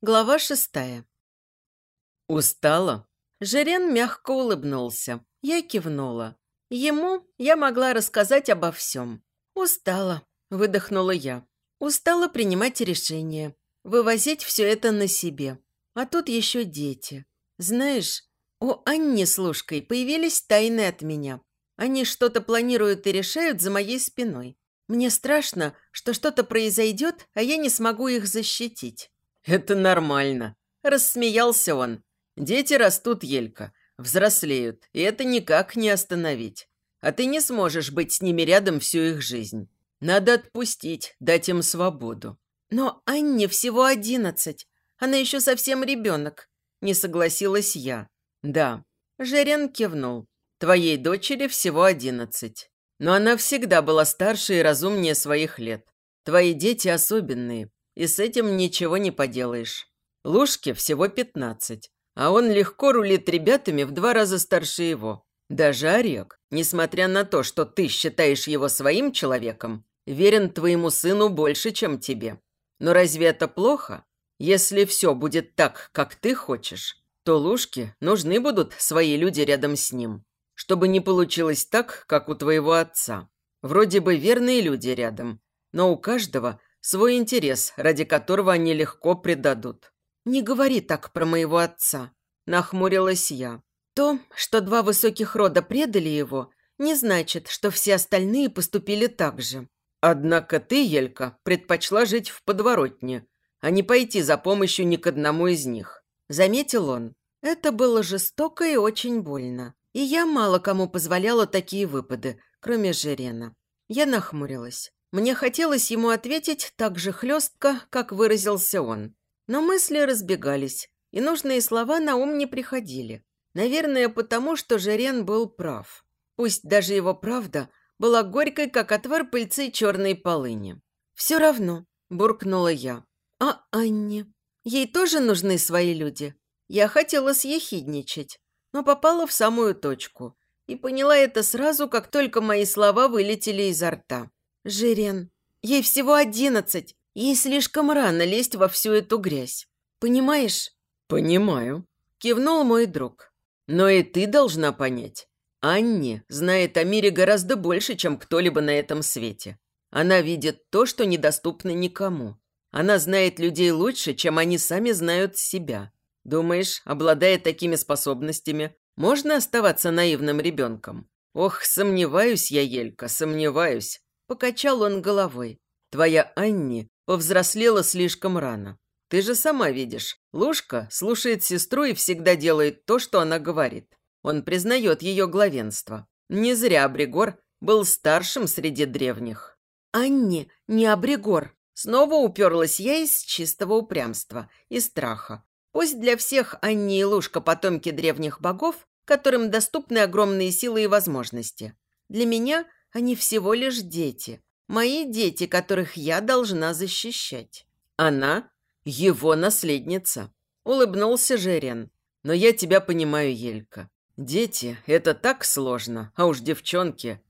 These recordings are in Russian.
Глава шестая. «Устала?» Жирен мягко улыбнулся. Я кивнула. Ему я могла рассказать обо всем. «Устала», – выдохнула я. «Устала принимать решения, вывозить все это на себе. А тут еще дети. Знаешь, у Анни с Лужкой появились тайны от меня. Они что-то планируют и решают за моей спиной. Мне страшно, что что-то произойдет, а я не смогу их защитить. «Это нормально», – рассмеялся он. «Дети растут, Елька, взрослеют, и это никак не остановить. А ты не сможешь быть с ними рядом всю их жизнь. Надо отпустить, дать им свободу». «Но Анне всего одиннадцать. Она еще совсем ребенок», – не согласилась я. «Да». Жерен кивнул. «Твоей дочери всего одиннадцать. Но она всегда была старше и разумнее своих лет. Твои дети особенные, и с этим ничего не поделаешь. Лужке всего пятнадцать, а он легко рулит ребятами в два раза старше его. Даже Орек, несмотря на то, что ты считаешь его своим человеком, верен твоему сыну больше, чем тебе. Но разве это плохо? Если все будет так, как ты хочешь, то Лужке нужны будут свои люди рядом с ним, чтобы не получилось так, как у твоего отца. Вроде бы верные люди рядом, но у каждого свой интерес, ради которого они легко предадут. «Не говори так про моего отца», – нахмурилась я. «То, что два высоких рода предали его, не значит, что все остальные поступили так же». «Однако ты, Елька, предпочла жить в подворотне, а не пойти за помощью ни к одному из них», – заметил он. Это было жестоко и очень больно. И я мало кому позволяла такие выпады, кроме Жерена. Я нахмурилась. Мне хотелось ему ответить так же хлестко, как выразился он. Но мысли разбегались, и нужные слова на ум не приходили. Наверное, потому что Жерен был прав. Пусть даже его правда была горькой, как отвар пыльцы черной полыни. «Все равно», – буркнула я. «А Анне? Ей тоже нужны свои люди?» Я хотела съехидничать, но попала в самую точку и поняла это сразу, как только мои слова вылетели изо рта. Жирен, ей всего одиннадцать. Ей слишком рано лезть во всю эту грязь. Понимаешь? Понимаю. Кивнул мой друг. Но и ты должна понять. Анни знает о мире гораздо больше, чем кто-либо на этом свете. Она видит то, что недоступно никому. Она знает людей лучше, чем они сами знают себя. Думаешь, обладая такими способностями, можно оставаться наивным ребенком? Ох, сомневаюсь я, Елька, сомневаюсь. Покачал он головой. Твоя Анни повзрослела слишком рано. Ты же сама видишь, Лушка слушает сестру и всегда делает то, что она говорит. Он признает ее главенство. Не зря Абригор был старшим среди древних. «Анни, не Абригор!» Снова уперлась я из чистого упрямства и страха. Пусть для всех Анни и Лушка потомки древних богов, которым доступны огромные силы и возможности. Для меня они всего лишь дети. Мои дети, которых я должна защищать. Она – его наследница. Улыбнулся Жерен. Но я тебя понимаю, Елька. Дети – это так сложно, а уж девчонки.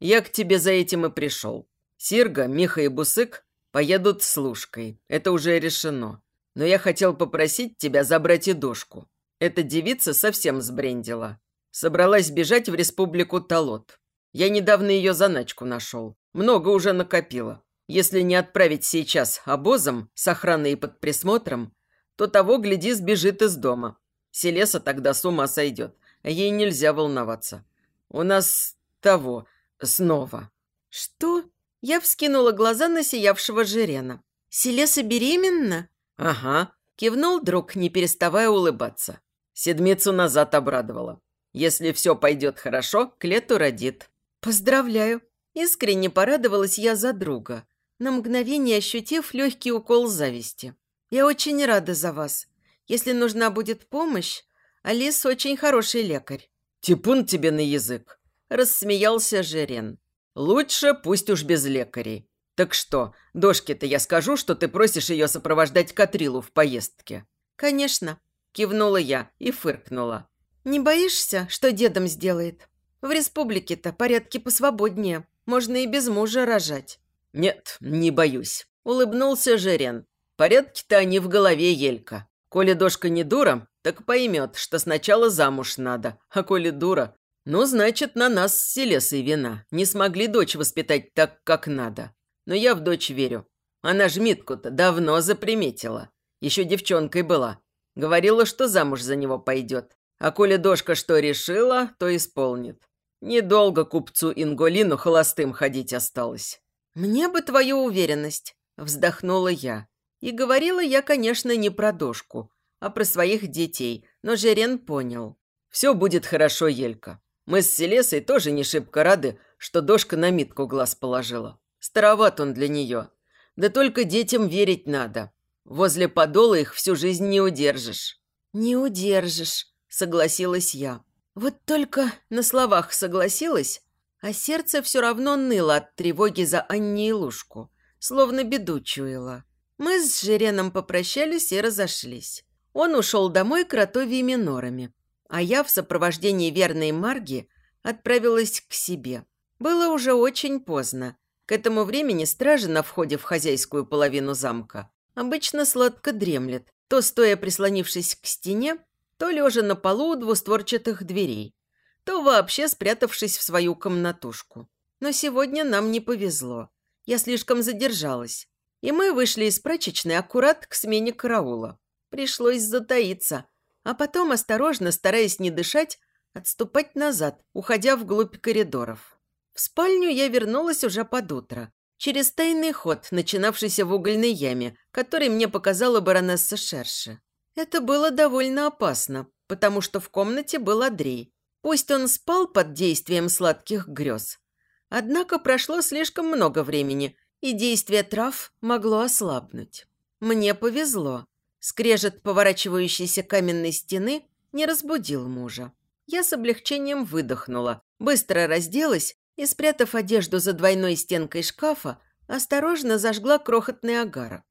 Я к тебе за этим и пришел. Сирга, Миха и Бусык поедут с Лужкой. Это уже решено. Но я хотел попросить тебя забрать и душку. Эта девица совсем сбрендила. Собралась бежать в республику Талот. Я недавно ее заначку нашел. Много уже накопила. Если не отправить сейчас обозом с охраной и под присмотром, то того, гляди, сбежит из дома. Селеса тогда с ума сойдет, а ей нельзя волноваться. У нас того снова. Что? Я вскинула глаза на сиявшего Жирена. Селеса беременна? Ага, кивнул друг, не переставая улыбаться. Седмицу назад обрадовала. Если все пойдет хорошо, к лету родит. «Поздравляю!» Искренне порадовалась я за друга, на мгновение ощутив легкий укол зависти. «Я очень рада за вас. Если нужна будет помощь, Алис очень хороший лекарь». «Типун тебе на язык!» – рассмеялся Жерен. «Лучше пусть уж без лекарей. Так что, дошке-то я скажу, что ты просишь ее сопровождать Катрилу в поездке?» «Конечно», – кивнула я и фыркнула. «Не боишься, что дедом сделает?» В республике-то порядки посвободнее. Можно и без мужа рожать». «Нет, не боюсь», – улыбнулся Жерен. Порядки-то они в голове, Елька. Коли дошка не дура, так поймет, что сначала замуж надо, а коли дура, ну, значит, на нас с Селесой вина. Не смогли дочь воспитать так, как надо. Но я в дочь верю. Она ж Митку-то давно заприметила. Еще девчонкой была. Говорила, что замуж за него пойдет. А коли дошка что решила, то исполнит. Недолго купцу Инголину холостым ходить осталось. «Мне бы твою уверенность», – вздохнула я. И говорила я, конечно, не про дошку, а про своих детей, но Жерен понял. «Все будет хорошо, Елька. Мы с Селесой тоже не шибко рады, что дошка на Митку глаз положила. Староват он для нее. Да только детям верить надо. Возле подола их всю жизнь не удержишь». «Не удержишь», – согласилась я. Вот только на словах согласилась, а сердце все равно ныло от тревоги за Анни и Лушку, словно беду чуяло. Мы с Жиреном попрощались и разошлись. Он ушел домой кротовьими норами, а я в сопровождении верной Марги отправилась к себе. Было уже очень поздно. К этому времени стража на входе в хозяйскую половину замка обычно сладко дремлет, то стоя прислонившись к стене, то лежа на полу двустворчатых дверей, то вообще спрятавшись в свою комнатушку. Но сегодня нам не повезло. Я слишком задержалась. И мы вышли из прачечной аккурат к смене караула. Пришлось затаиться, а потом, осторожно, стараясь не дышать, отступать назад, уходя вглубь коридоров. В спальню я вернулась уже под утро, через тайный ход, начинавшийся в угольной яме, который мне показала баронесса Шерши. Это было довольно опасно, потому что в комнате был Андрей. Пусть он спал под действием сладких грез. Однако прошло слишком много времени, и действие трав могло ослабнуть. Мне повезло. Скрежет поворачивающейся каменной стены не разбудил мужа. Я с облегчением выдохнула, быстро разделась и, спрятав одежду за двойной стенкой шкафа, осторожно зажгла крохотный огарок.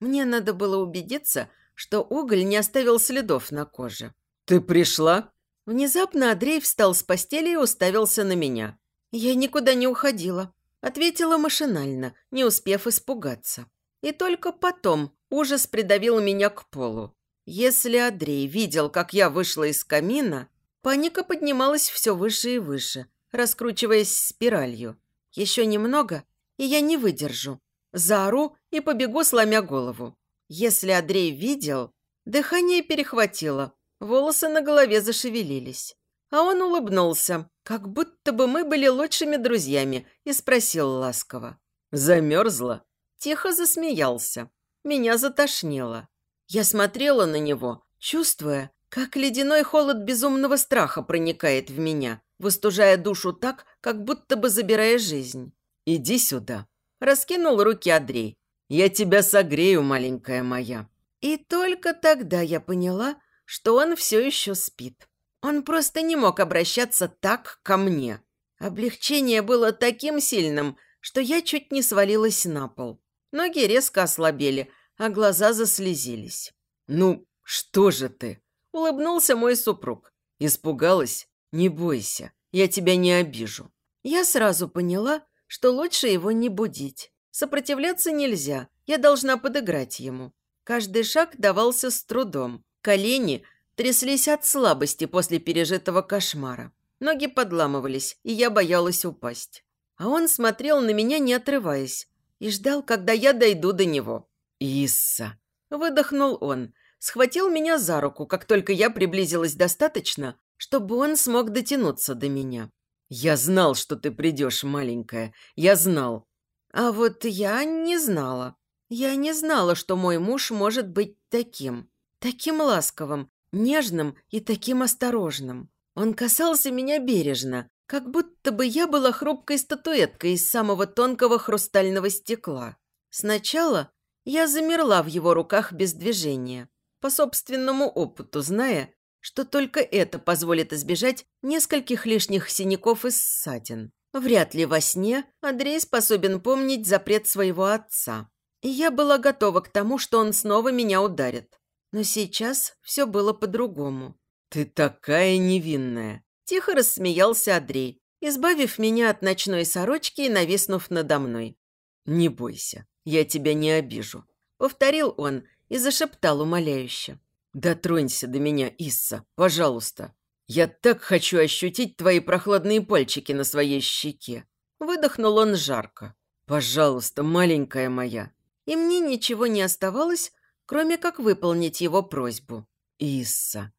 Мне надо было убедиться, что уголь не оставил следов на коже. «Ты пришла?» Внезапно Андрей встал с постели и уставился на меня. «Я никуда не уходила», – ответила машинально, не успев испугаться. И только потом ужас придавил меня к полу. Если Андрей видел, как я вышла из камина, паника поднималась все выше и выше, раскручиваясь спиралью. Еще немного, и я не выдержу. Заору и побегу, сломя голову. Если Андрей видел, дыхание перехватило, волосы на голове зашевелились. А он улыбнулся, как будто бы мы были лучшими друзьями, и спросил ласково. «Замерзла?» Тихо засмеялся. Меня затошнило. Я смотрела на него, чувствуя, как ледяной холод безумного страха проникает в меня, выстужая душу так, как будто бы забирая жизнь. «Иди сюда», – раскинул руки Андрей. Я тебя согрею, маленькая моя». И только тогда я поняла, что он все еще спит. Он просто не мог обращаться так ко мне. Облегчение было таким сильным, что я чуть не свалилась на пол. Ноги резко ослабели, а глаза заслезились. «Ну, что же ты?» – улыбнулся мой супруг. «Испугалась? Не бойся, я тебя не обижу». Я сразу поняла, что лучше его не будить. Сопротивляться нельзя, я должна подыграть ему. Каждый шаг давался с трудом. Колени тряслись от слабости после пережитого кошмара. Ноги подламывались, и я боялась упасть. А он смотрел на меня, не отрываясь, и ждал, когда я дойду до него. «Исса!» – выдохнул он, схватил меня за руку, как только я приблизилась достаточно, чтобы он смог дотянуться до меня. «Я знал, что ты придешь, маленькая. Я знал. А вот я не знала. Я не знала, что мой муж может быть таким. Таким ласковым, нежным и таким осторожным. Он касался меня бережно, как будто бы я была хрупкой статуэткой из самого тонкого хрустального стекла. Сначала я замерла в его руках без движения, по собственному опыту зная, что только это позволит избежать нескольких лишних синяков и ссадин. Вряд ли во сне Андрей способен помнить запрет своего отца. И я была готова к тому, что он снова меня ударит. Но сейчас все было по-другому. «Ты такая невинная!» Тихо рассмеялся Андрей, избавив меня от ночной сорочки и нависнув надо мной. «Не бойся, я тебя не обижу». Повторил он и зашептал умоляюще. «Дотронься до меня, Исса, пожалуйста. Я так хочу ощутить твои прохладные пальчики на своей щеке». Выдохнул он жарко. «Пожалуйста, маленькая моя». И мне ничего не оставалось, кроме как выполнить его просьбу. «Исса».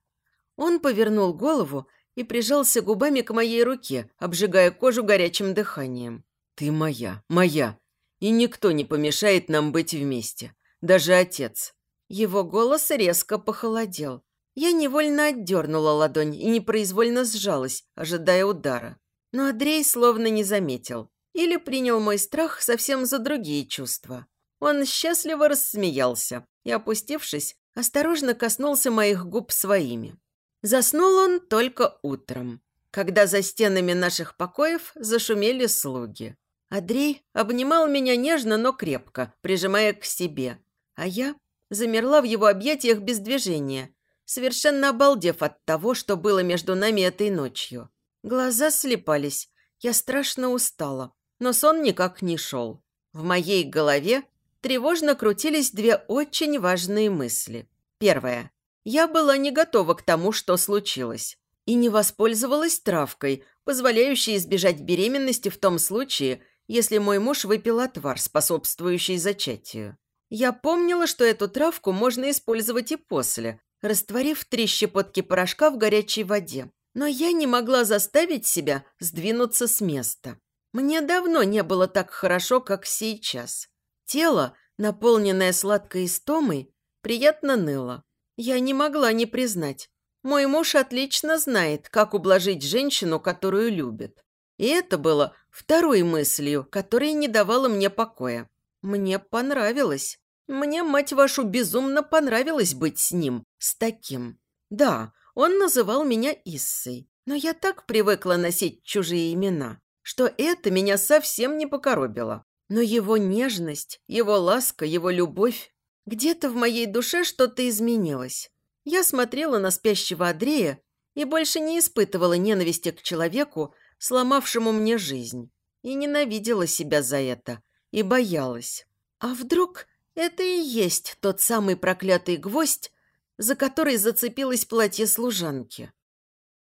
Он повернул голову и прижался губами к моей руке, обжигая кожу горячим дыханием. «Ты моя, моя, и никто не помешает нам быть вместе, даже отец». Его голос резко похолодел. Я невольно отдернула ладонь и непроизвольно сжалась, ожидая удара. Но Андрей словно не заметил. Или принял мой страх совсем за другие чувства. Он счастливо рассмеялся и, опустившись, осторожно коснулся моих губ своими. Заснул он только утром, когда за стенами наших покоев зашумели слуги. Андрей обнимал меня нежно, но крепко, прижимая к себе, а я замерла в его объятиях без движения, совершенно обалдев от того, что было между нами этой ночью. Глаза слепались, я страшно устала, но сон никак не шел. В моей голове тревожно крутились две очень важные мысли. Первая. Я была не готова к тому, что случилось, и не воспользовалась травкой, позволяющей избежать беременности в том случае, если мой муж выпил отвар, способствующий зачатию. Я помнила, что эту травку можно использовать и после, растворив три щепотки порошка в горячей воде. Но я не могла заставить себя сдвинуться с места. Мне давно не было так хорошо, как сейчас. Тело, наполненное сладкой истомой, приятно ныло. Я не могла не признать. Мой муж отлично знает, как ублажить женщину, которую любит. И это было второй мыслью, которая не давала мне покоя. Мне понравилось. Мне, мать вашу, безумно понравилось быть с ним, с таким. Да, он называл меня Иссой, но я так привыкла носить чужие имена, что это меня совсем не покоробило. Но его нежность, его ласка, его любовь где-то в моей душе что-то изменилось. Я смотрела на спящего Андрея и больше не испытывала ненависти к человеку, сломавшему мне жизнь. И ненавидела себя за это. И боялась. А вдруг это и есть тот самый проклятый гвоздь, за который зацепилось платье служанки?